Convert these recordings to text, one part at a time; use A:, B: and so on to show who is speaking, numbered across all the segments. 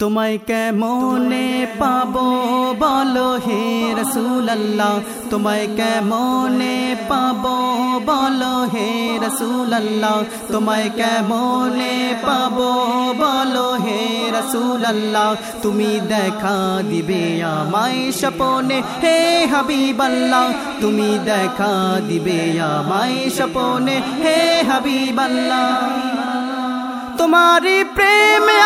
A: তোমায় কেমনে পাবো বলো হে রসুল আল্লাহ তোমায় কেমনে পাবো বলো হে রসুল আল্লাহ তোমায় কেমনে পাবো বলো হে রসুল আল্লাহ তুমি দেখা দিবে আমায় সপনে হে হাবিব আল্লাহ তুমি দেখা দিবে আমায় সপনে হে হাবিব আল্লাহ তোমারি প্রেমে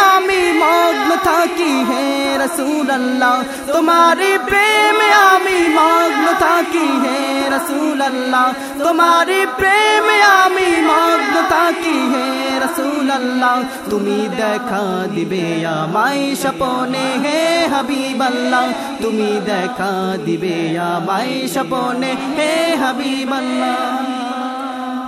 A: اللہ تمہاری پریم میں آمی مانگ لطا کی ہے رسول اللہ۔ تمہاری پریم میں آمی مانگ لطا کی ہے رسول اللہ۔ تمہیں دیکھا دبے یا مائی شپونے ہے حبیب اللہ۔ تمہیں دیکھا دبے یا مائی شپونے ہے حبیب اللہ۔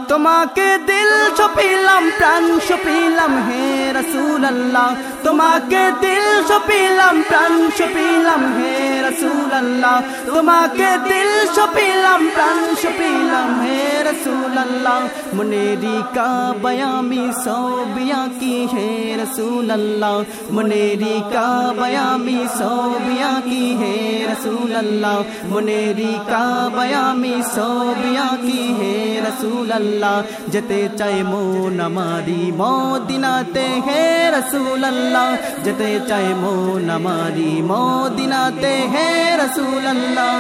A: তোমাকে দিল ছপিলাম প্রাণ ছপিলাম হে রসুল আল্লাহ তোমাকে দিল ছপিলাম প্রাণ ছপিলাম হে রসুল اللہ تما کے دل شپیلم پران شپیلم ہے رسول اللہ منیری کا بیامی سو بیا کی ہے رسول اللہ منیری کا بیامی سو بیا کی ہے رسول اللہ منیری کا بیامی سو بیا کی ہے رسول اللہ جتے چائے مو نماری مو دناتے ہیں رسول اللہ جتے چائے مو نماری مو دناتے ہیں رسول আল্লাহ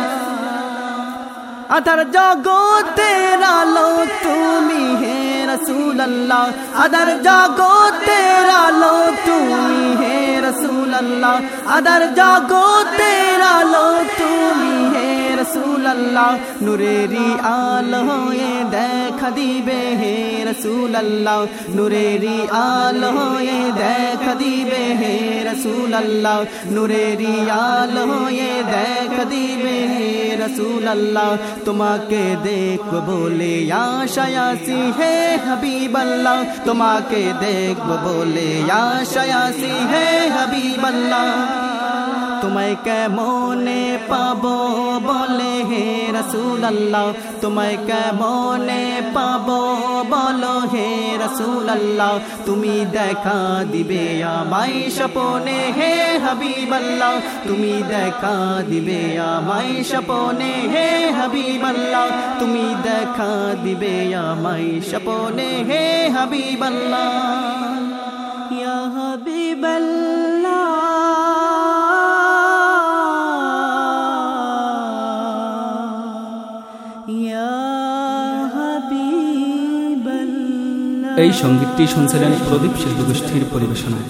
A: আধার জগতের আলো তুমি হে রসুল্লাহ আধার জগতের আলো তুমি হে রসুল্লাহ আধার জগতের আলো তুমি اللہ نوریری آل ہوئے، دیکھ دیبے ہے رسول اللہ نوریری آل ہوئے، دیکھ دیبے ہے رسول اللہ نوریری آل ہوئے، دیکھ دیبے ہے رسول اللہ تما کے دیکھ بولے، یا شیاسی ہے حبیب اللہ تما کے دیکھ بولے، یا شیاسی ہے حبیب اللہ تمہیں کے مونے پابو بولے ہے رسول اللہ تمہیں کے مونے پابو بولو ہے رسول اللہ تمہیں دیکھا دیبے آمائی شپونے ہے حبیب اللہ تمہیں دیکھا دیبے آمائی شپونے ہے حبیب اللہ تمہیں دیکھا دیبے آمائی شپونے ہے حبیب اللہ یا حبیب اللہ এই সঙ্গীতটি
B: শুনছিলেন প্রদীপ শিল্পগোষ্ঠীর পরিবেশনায়।